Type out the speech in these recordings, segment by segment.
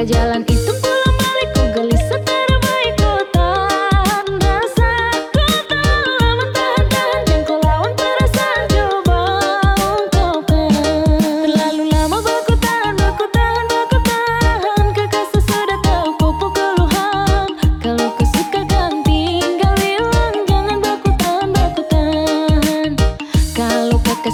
setrika jalan itu pulang balik ku gelisah teramai kota. Rasa ku tak lama tahan Yang kau lawan perasaan coba ungkapkan Terlalu lama baku tahan, baku tahan, baku tahan Kekasih sudah tahu popo keluhan. Kalau kau suka kan tinggal bilang Jangan baku tahan, baku tahan Kalau kakak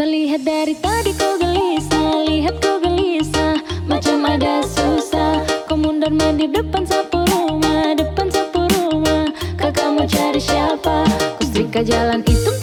Saya lihat dari tadi kau gelisah Lihat kau gelisah. Macam ada susah Kau mundur di depan sapu rumah Depan sapu rumah. Kakak mau cari siapa? Ku setrika jalan itu